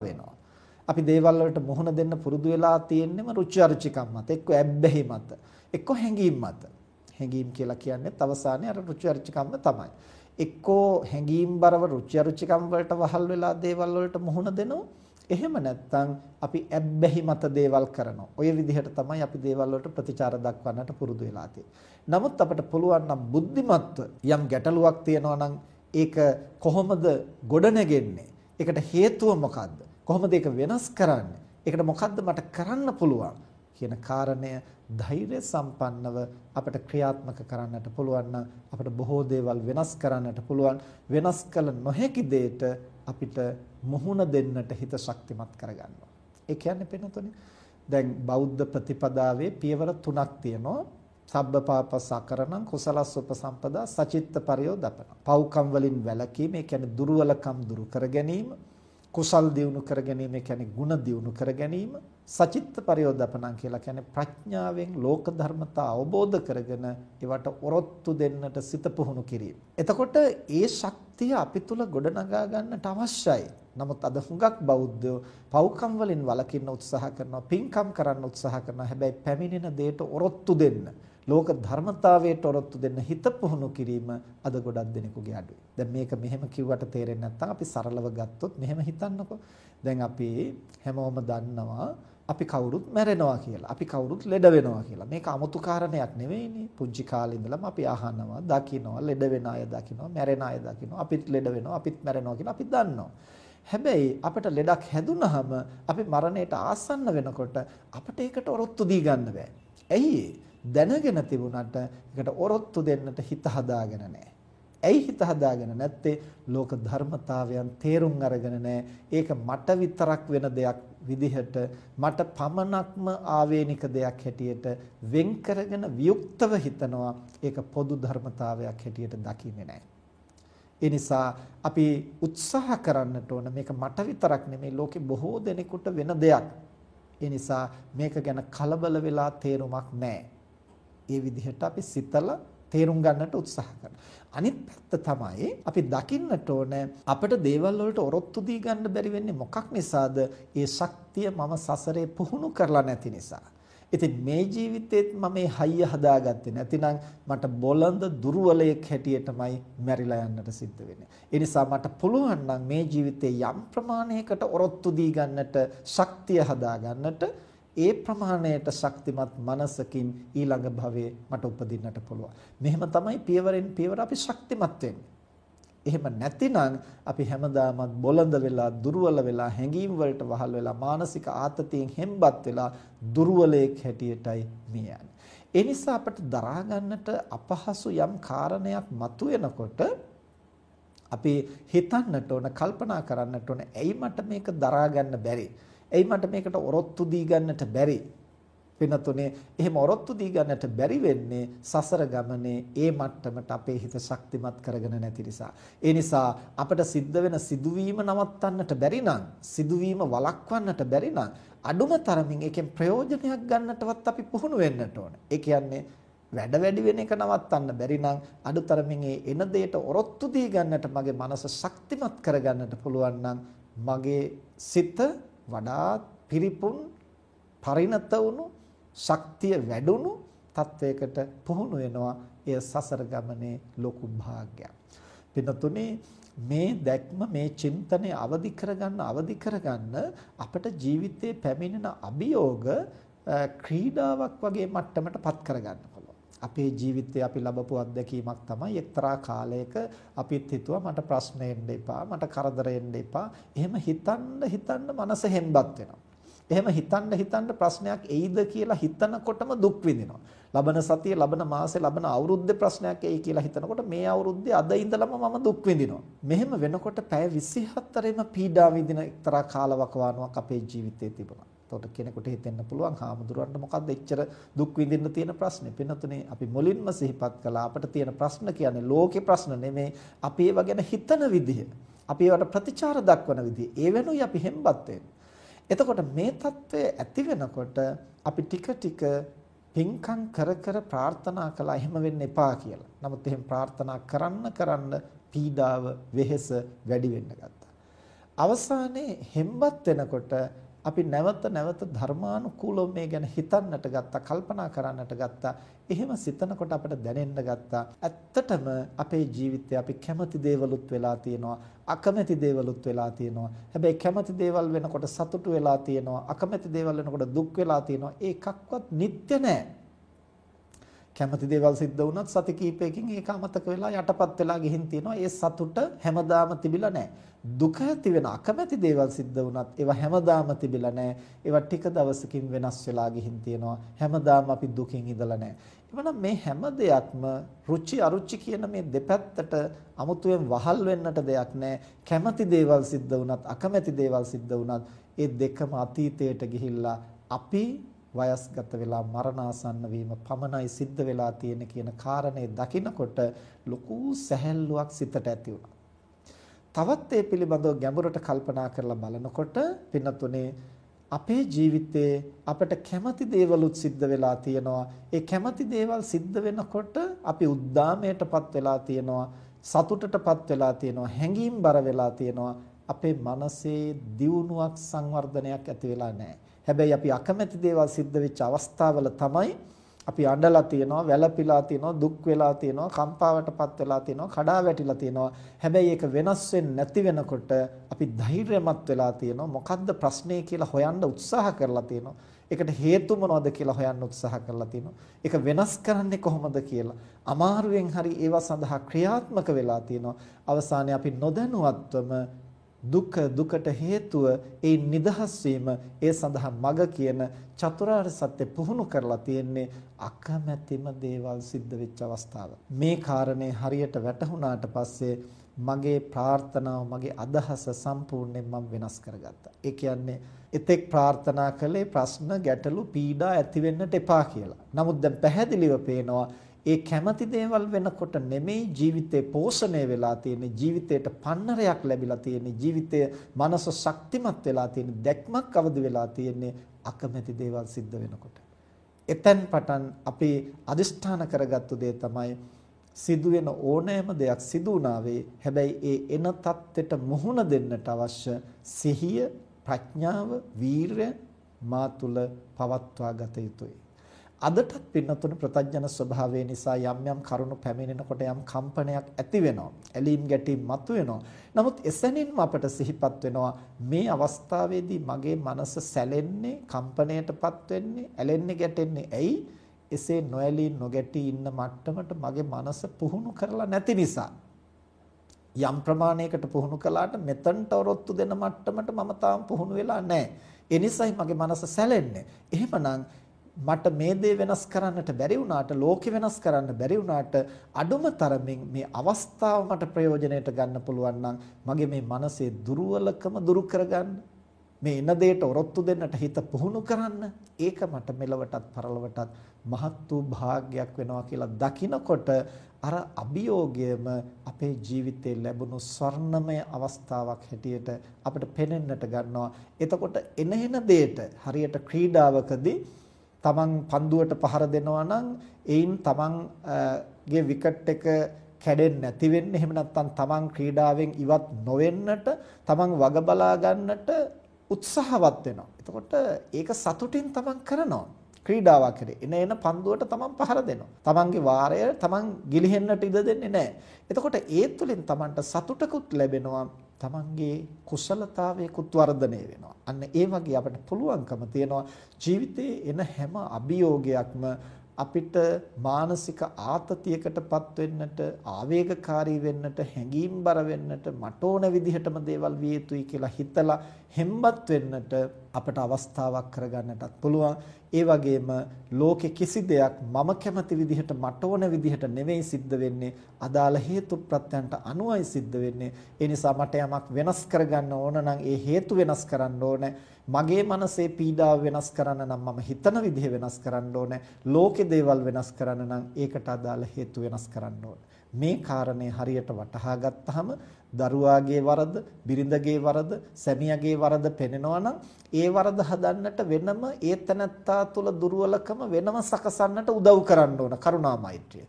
වෙනවා. අපි දේවල් වලට මුහුණ දෙන්න පුරුදු වෙලා තියෙන්නේම රුචි අරුචිකම් මත, එක්ක ඇබ්බැහි මත, එක්ක හැඟීම් මත. හැඟීම් කියලා කියන්නේ අවසානයේ අර රුචි අරුචිකම්ම තමයි. එක්කෝ හැඟීම් බරව රුචි අරුචිකම් වලට වහල් වෙලා දේවල් වලට මුහුණ දෙනවා. එහෙම නැත්නම් අපි ඇබ්බැහි මත දේවල් කරනවා. ඔය විදිහට තමයි අපි දේවල් වලට ප්‍රතිචාර දක්වන්නට පුරුදු වෙලා නමුත් අපිට පුළුවන් නම් බුද්ධිමත්ව යම් ගැටලුවක් තියෙනවා නම් ඒක කොහොමද ගොඩනගෙන්නේ? ඒකට හේතුව මොකද්ද? කොහොමද ඒක වෙනස් කරන්නේ? ඒකට මොකද්ද මට කරන්න පුළුවන්? කියන කාරණය ධෛර්ය සම්පන්නව අපිට ක්‍රියාත්මක කරන්නට පුළුවන් නම් අපිට බොහෝ දේවල් වෙනස් කරන්නට පුළුවන් වෙනස් කළ නොහැකි දෙයට අපිට මුහුණ දෙන්නට හිත ශක්තිමත් කරගන්නවා. ඒ කියන්නේ පෙනුතුනේ දැන් බෞද්ධ ප්‍රතිපදාවේ පියවර තුනක් තියෙනවා. සබ්බපාපසකරණං කුසලස්ස උපසම්පදා සචිත්ත පරියෝදපන. පව්කම් වලින් වැළකීම, ඒ කියන්නේ දුර්වලකම් දුරු කර ගැනීම, කුසල් දියුණු කර ගැනීම කියන්නේ ಗುಣ දියුණු කර ගැනීම සචිත්ත පරියෝදපණං කියලා කියන්නේ ප්‍රඥාවෙන් ලෝක ධර්මතා අවබෝධ කරගෙන ඒවට ඔරොත්තු දෙන්නට සිත පුහුණු කිරීම. එතකොට ඒ ශක්තිය අපි තුල ගොඩනගා ගන්නට අවශ්‍යයි. නමුත් අද හුඟක් බෞද්ධයෝ පව්කම් වලින් වළකින්න උත්සාහ කරනවා, පින්කම් කරන්න උත්සාහ කරනවා. හැබැයි පැමිණෙන දෙයට ඔරොත්තු දෙන්න ලෝක ධර්මතාවයට ඔරොත්තු දෙන්න හිත පුහුණු කිරීම අද ගොඩක් දෙනෙකුගේ අඩුයි. දැන් මේක මෙහෙම කිව්වට තේරෙන්නේ නැත්නම් අපි සරලව ගත්තොත් මෙහෙම හිතන්නකෝ. දැන් අපි හැමෝම දන්නවා අපි කවුරුත් මැරෙනවා කියලා. අපි කවුරුත් ලෙඩ වෙනවා කියලා. මේක 아무තු කාරණයක් නෙවෙයිනේ. පුංචි කාලේ ඉඳලම අපි අහනවා, දකිනවා, ලෙඩ වෙන අය දකිනවා, මැරෙන අය දකිනවා, අපිත් ලෙඩ වෙනවා, අපිත් මැරෙනවා කියලා අපි දන්නවා. හැබැයි අපිට ලෙඩක් හැදුනහම අපි මරණයට ආසන්න වෙනකොට අපිට ඒකට ඔරොත්තු දී ගන්න බෑ. ඇයි දැනගෙන තිබුණාට ඒකට ඔරොත්තු දෙන්නට හිත හදාගෙන නැහැ. ඇයි හිත හදාගෙන නැත්තේ? ලෝක ධර්මතාවයන් තේරුම් අරගෙන නැහැ. ඒක මට විතරක් වෙන දෙයක් විදිහට මට පමණක්ම ආවේනික දෙයක් හැටියට වෙන් කරගෙන වියුක්තව හිතනවා. ඒක පොදු ධර්මතාවයක් හැටියට දකින්නේ නැහැ. ඒ නිසා අපි උත්සාහ කරන්නට ඕන මේක මට විතරක් නෙමෙයි ලෝකේ බොහෝ දෙනෙකුට වෙන දෙයක්. ඒ නිසා මේක ගැන කලබල වෙලා තේරුමක් නැහැ. ඒ විදිහට අපි සිතලා තේරුම් ගන්නට උත්සාහ කරනවා. අනිත් පැත්ත තමයි අපි දකින්නට ඕන අපිට දේවල් වලට ඔරොත්තු දී ගන්න බැරි වෙන්නේ මොකක් නිසාද? ඒ ශක්තිය මම සසරේ පුහුණු කරලා නැති නිසා. ඉතින් මේ ජීවිතේත් මම මේ හයිය හදාගත්තේ නැතිනම් මට බොළඳ දුර්වලයක් හැටියටමයි මැරිලා යන්නට සිද්ධ වෙන්නේ. ඒ නිසා මට පුළුවන් නම් මේ ජීවිතේ යම් ප්‍රමාණයකට ඔරොත්තු දී ගන්නට ශක්තිය හදාගන්නට ඒ ප්‍රමාණයට ශක්තිමත් මනසකින් ඊළඟ භවයේ මට උපදින්නට පුළුවන්. මෙහෙම තමයි පියවරෙන් පියවර අපි ශක්තිමත් එහෙම නැතිනම් අපි හැමදාමත් බොළඳ වෙලා දුර්වල වෙලා හැඟීම් වලට වහල් වෙලා මානසික ආතතියෙන් හෙම්බත් වෙලා දුර්වලයෙක් හැටියටයි මේ යන්නේ. ඒ නිසා අපට දරා ගන්නට අපහසු යම් කාරණයක් මතුවෙනකොට අපි හිතන්නට ඕන කල්පනා කරන්නට ඕන ඇයි මට මේක දරා ගන්න බැරි ඇයි මට මේකට ඔරොත්තු දී ගන්නට බැරි? වෙනතුනේ එහෙම ඔරොත්තු දී ගන්නට බැරි වෙන්නේ සසර ගමනේ ඒ මට්ටමට අපේ හිත ශක්තිමත් කරගෙන නැති නිසා. ඒ නිසා අපට සිද්ධ වෙන සිදුවීම නවත්තන්නට බැරි නම්, සිදුවීම වළක්වන්නට බැරි නම් අඩුම තරමින් ඒකෙන් ප්‍රයෝජනයක් ගන්නටවත් අපි පුහුණු වෙන්නට ඕන. ඒ කියන්නේ වැඩ වැඩි වෙන එක නවත්තන්න බැරි නම් අඩුතරමින් ඒ එන දෙයට ඔරොත්තු දී ගන්නට මගේ මනස ශක්තිමත් කරගන්නට පුළුවන් නම් මගේ සිත වඩාත් පිරිපුන් පරිණත වුණු ශක්තිය වැඩුණු තත්වයකට පුහුණු වෙනවා එය සසර ගමනේ ලොකු භාග්යක්. පින්නතුනේ මේ දැක්ම මේ චින්තනය අවදි කරගන්න අවදි කරගන්න අපට ජීවිතේ පැමිණෙන අභියෝග ක්‍රීඩාවක් වගේ මට්ටමටපත් කරගන්න පුළුවන්. අපේ ජීවිතේ අපි ලැබපු අත්දැකීමක් තමයි එක්තරා කාලයක අපිත් හිතුවා මට ප්‍රශ්න එන්න එපා මට කරදර එන්න එපා. එහෙම හිතන්න හිතන්න මනස හෙම්බත් වෙනවා. එහෙම හිතන්න හිතන්න ප්‍රශ්නයක් එයිද කියලා හිතනකොටම දුක් විඳිනවා. ලබන සතිය, ලබන මාසේ, ලබන අවුරුද්දේ ප්‍රශ්නයක් එයි කියලා හිතනකොට මේ අවුරුද්දේ අද ඉඳලම මම දුක් විඳිනවා. මෙහෙම වෙනකොට පැය 24ෙම පීඩා විඳින එක්තරා කාලවකවානුවක් අපේ ජීවිතේ තිබුණා. එතකොට කෙනෙකුට හිතෙන්න පුළුවන් හාමුදුරන්ට මොකද්ද එච්චර දුක් විඳින්න තියෙන ප්‍රශ්නේ? පින්නතුනේ අපි මුලින්ම සිහිපත් කළා අපිට තියෙන ප්‍රශ්න කියන්නේ ලෝකේ ප්‍රශ්න නෙමේ අපි ඒව ගැන හිතන විදිහ. අපි ඒවට ප්‍රතිචාර දක්වන විදිහ. ඒ වෙනුයි අපි හෙම්බත් එතකොට මේ தત્ත්වය ඇති වෙනකොට අපි ටික ටික පින්කම් කර කර ප්‍රාර්ථනා කළා එහෙම වෙන්න එපා කියලා. නමුත් එහෙම ප්‍රාර්ථනා කරන්න කරන්න පීඩාව වෙහෙස වැඩි වෙන්න ගත්තා. අවසානයේ හෙම්බත් වෙනකොට අපි නැවත නැවත ධර්මානුකූලව මේ ගැන හිතන්නට ගත්තා කල්පනා කරන්නට ගත්තා. එහෙම සිතනකොට අපිට දැනෙන්න ගත්තා. ඇත්තටම අපේ ජීවිතේ අපි කැමති දේවලුත් වෙලා තියෙනවා අකමැති දේවලුත් වෙලා තියෙනවා. හැබැයි කැමති දේවල් වෙනකොට සතුටු වෙලා තියෙනවා අකමැති දේවල් වෙනකොට දුක් වෙලා තියෙනවා. ඒකක්වත් නිත්‍ය නෑ. කැමති දේවල් සිද්ධ වුණත් සති කීපයකින් ඒක අමතක වෙලා යටපත් වෙලා ගිහින් තියෙනවා. ඒ සතුට හැමදාම තිබිලා නැහැ. දුක ඇති වෙන අකමැති දේවල් සිද්ධ වුණත් ඒවා හැමදාම තිබිලා නැහැ. ඒවා ටික දවසකින් වෙනස් වෙලා ගිහින් තියෙනවා. හැමදාම අපි දුකින් ඉඳලා නැහැ. එවනම් මේ හැම දෙයක්ම රුචි අරුචි කියන මේ දෙපැත්තට අමුතුවෙන් වහල් වෙන්නට දෙයක් නැහැ. කැමති දේවල් සිද්ධ වුණත් අකමැති දේවල් සිද්ධ වුණත් ඒ දෙකම අතීතයට ගිහිල්ලා අපි වයස්ගත වෙලා මරණාසන්න වීම පමණයි සිද්ධ වෙලා තියෙන කියන කාරණේ දකිනකොට ලොකු සැහැල්ලුවක් සිතට ඇති වුණා. තවත් ඒ පිළිබඳව ගැඹුරට කල්පනා කරලා බලනකොට පින්නතුනේ අපේ ජීවිතේ අපට කැමති දේවලුත් සිද්ධ වෙලා තියෙනවා. ඒ කැමති දේවල් සිද්ධ වෙනකොට අපි උද්දාමයටපත් වෙලා තියෙනවා. සතුටටපත් වෙලා තියෙනවා. හැඟීම් බර වෙලා තියෙනවා. අපේ මනසේ දියුණුවක් සංවර්ධනයක් ඇති වෙලා නැහැ. හැබැයි අපි අකමැති දේවල් සිද්ධ වෙච්ච අවස්ථාවල තමයි අපි අඬලා තියෙනවා, වැළපිලා තියෙනවා, දුක් වෙලා තියෙනවා, කම්පාවටපත් වෙලා තියෙනවා, කඩා වැටිලා තියෙනවා. හැබැයි ඒක වෙනස් වෙන්නේ නැති වෙනකොට අපි ධෛර්යමත් වෙලා තියෙනවා. මොකද්ද ප්‍රශ්නේ කියලා හොයන්න උත්සාහ කරලා තියෙනවා. ඒකට හේතු මොනවද කියලා හොයන්න උත්සාහ කරලා තිනවා. ඒක වෙනස් කරන්නේ කොහොමද කියලා අමාරුවෙන් හරි ඒවා සඳහා ක්‍රියාත්මක වෙලා තිනවා. අවසානයේ අපි නොදැනුවත්වම දුක දුකට හේතුව ඒ නිදහස් වීම ඒ සඳහා මඟ කියන චතුරාර්ය සත්‍ය පුහුණු කරලා තියෙන්නේ අකමැතිම දේවල් සිද්ධ වෙච්ච අවස්ථාව. මේ කාරණේ හරියට වැටහුණාට පස්සේ මගේ ප්‍රාර්ථනාව මගේ අදහස සම්පූර්ණයෙන් මම වෙනස් කරගත්තා. ඒ කියන්නේ එතෙක් ප්‍රාර්ථනා කළේ ප්‍රශ්න ගැටලු පීඩා ඇති වෙන්නට එපා කියලා. නමුත් දැන් පැහැදිලිව පේනවා ඒ කැමති දේවල් වෙනකොට නෙමෙයි ජීවිතේ පෝෂණය වෙලා තියෙන්නේ ජීවිතයට පන්නරයක් ලැබිලා තියෙන්නේ ජීවිතය මනස ශක්තිමත් වෙලා තියෙන්නේ දැක්මක් අවදි වෙලා තියෙන්නේ අකමැති දේවල් සිද්ධ වෙනකොට. එතෙන් පටන් අපි අදිෂ්ඨාන කරගත්තු දේ තමයි සිදුවෙන ඕනෑම දෙයක් සිදු වුණාවේ හැබැයි ඒ එන தත්ත්වයට මුහුණ දෙන්නට අවශ්‍ය සිහිය ප්‍රඥාව වීරය මා තුල පවත්වා ගත යුතුයි. අදටත් පින්නතුන ප්‍රතඥන ස්වභාවය නිසා යම් යම් කරුණු පැමිණෙනකොට යම් කම්පනයක් ඇති වෙනවා. ඇලීම් ගැටීම් මතුවෙනවා. නමුත් එසැනින්ම අපට සිහිපත් වෙනවා මේ අවස්ථාවේදී මගේ මනස සැලෙන්නේ, කම්පණයටපත් වෙන්නේ, ඇලෙන්නේ ගැටෙන්නේ ඇයි? එසේ නොඇලී නොගැටී ඉන්න මට්ටමට මගේ මනස පුහුණු කරලා නැති නිසා. යම් ප්‍රමාණයකට පුහුණු කළාට මෙතනට ඔරොත්තු දෙන මට්ටමට මම තාම පුහුණු වෙලා නැහැ. ඒ නිසායි මගේ මනස සැලෙන්නේ. එහෙමනම් මට මේ දේ වෙනස් කරන්නට බැරි වුණාට ලෝකෙ වෙනස් කරන්න බැරි වුණාට අඩුම තරමින් මේ අවස්ථාව මට ප්‍රයෝජනයට ගන්න පුළුවන් නම් මගේ මේ මනසේ දුර්වලකම දුරු කරගන්න. මේ එන දෙයට ඔරොත්තු දෙන්නට හිත පුහුණු කරන්න. ඒක මට මෙලවටත් පරලොවටත් මහත් වූ භාග්යක් වෙනවා කියලා දකිනකොට අර අභියෝගයම අපේ ජීවිතේ ලැබුණු ස්වර්ණමය අවස්ථාවක් හැටියට අපිට පෙනෙන්නට ගන්නවා. එතකොට එන එන දෙයට හරියට ක්‍රීඩාවකදී තමන් පන්දුවට පහර දෙනවා නම් එයින් තමන්ගේ විකට් එක කැඩෙන්නේ නැති වෙන්න එහෙම නැත්නම් තමන් ක්‍රීඩාවෙන් ඉවත් නොවෙන්නට තමන් වග බලා ගන්නට උත්සාහවත් වෙනවා. එතකොට ඒක සතුටින් තමන් කරනවා. ක්‍රීඩාවක් කරේ. එන එන පන්දුවට තමන් පහර දෙනවා. තමන්ගේ වාරය තමන් ගිලිහෙන්නට ඉඩ දෙන්නේ නැහැ. එතකොට ඒ තුළින් තමන්ට සතුටකුත් ලැබෙනවා. තමන්ගේ කුසලතාවයකුත් වර්ධනය වෙනවා. අන්න ඒ වගේ අපිට පුළුවන්කම තියෙනවා ජීවිතේ එන හැම අභියෝගයක්ම අපිට මානසික ආතතියකටපත් වෙන්නට ආවේගකාරී වෙන්නට හැඟීම්බර වෙන්නට මට ඕන විදිහටම දේවල් විය යුතුයි කියලා හිතලා හෙම්බත් වෙන්නට අපට අවස්ථාවක් කරගන්නටත් පුළුවන්. ඒ වගේම ලෝකෙ කිසි දෙයක් මම කැමති විදිහට මට ඕන විදිහට නෙවෙයි සිද්ධ වෙන්නේ. අදාළ හේතු ප්‍රත්‍යයන්ට අනුවයි සිද්ධ වෙන්නේ. ඒ නිසා මට යමක් වෙනස් කරගන්න ඕන නම් ඒ හේතු වෙනස් කරන්න ඕනේ. මගේ මනසේ පීඩාව වෙනස් කරන්න නම් මම හිතන විදිහ වෙනස් කරන්න ඕනේ. ලෝකේ දේවල් වෙනස් කරන්න නම් ඒකට අදාළ හේතු වෙනස් කරන්න ඕනේ. මේ කාරණේ හරියට වටහා ගත්තාම දරුවාගේ වරද, බිරිඳගේ වරද, සැමියාගේ වරද පෙනෙනවා නම් ඒ වරද හදන්නට වෙනම ඒ තනත්තා තුල දුර්වලකම වෙනම සකසන්නට උදව් කරන්න ඕන කරුණා මෛත්‍රිය.